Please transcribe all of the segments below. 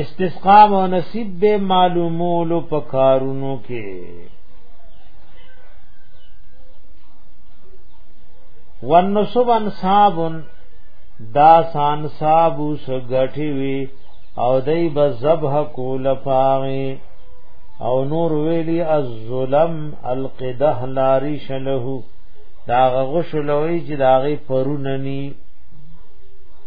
استسقا او نصیب به معلومولو په کارونو کې ونصب انصاب دا سان صاحب سغټي وی او دای به ذبح کول پاغي او نور ویلی الظلم القده لاری شله دا غشلوی چې داغه پروننی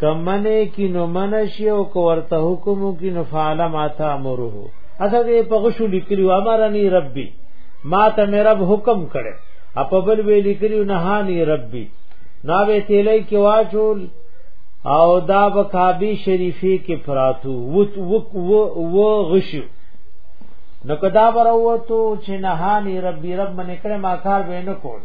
کمنه کی نو منشی او کورته حکم کی نو فعل ما تامره اساس یې په غشو لیکلی و امرنی ربی ما ته مې رب حکم کړي اپبل وی لیکلی نه هانی ربی نا به تیلې کې واچول او دا به کعبه شریفه کې پراتو و و و غشو نو کدا بروتو چې نه هانی ربی رب منکړه ما کار به نه کول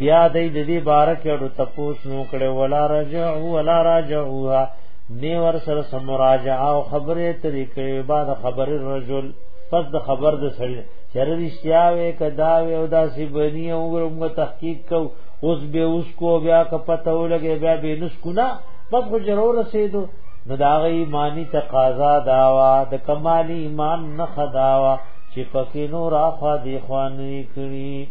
بیا د دې بارک یو تپوس نو کړه ولا رجع ولا راجعوها نی ور سره سمراجعه او خبره طریقې بعد خبر الرجل پس د خبر د سړی چر رښتیا وې کدا وې او داسې بنی او ګرم تحقیق کو اوس به اوس کو بیا کپته ولګي بیا به نس کو نه پس خو ضرور رسیدو نو دا غي مانی تقاضا داوا د کمال ایمان نه خداوا چې پکې نور اخوا دی خوانې کړی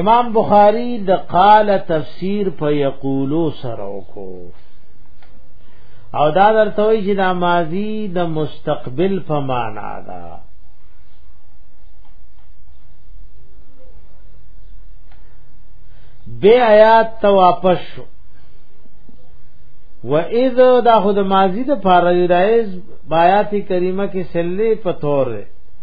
امام بخاری د قال تفسیر په یقولو سره وکړو او دا درته وی چې دا ماضی د مستقبل په معنا ده بے آیات ته واپس شو و اذ دا خود ماضی د فارغ رایز آیات کریمه کې سلی په تور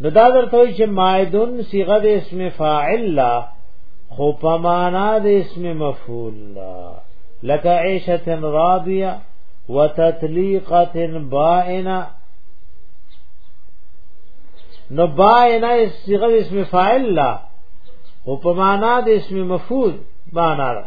نو دا درته وی چې مائدون صيغه د اسم فاعل لا خو په معنا د اسم مفعول لا لك عيشه راضيه وتطليقه بائنه نو بائنه صيغه د اسم فاعل لا خو په معنا د اسم مفعول معنا ده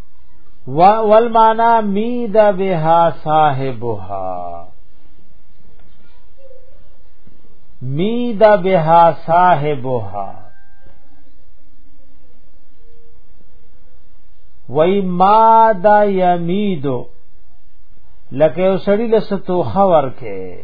والمانا مید بها صاحبها مید بها صاحبها وای ما دا یمیدو لکه یو سړی لس توخه ورکه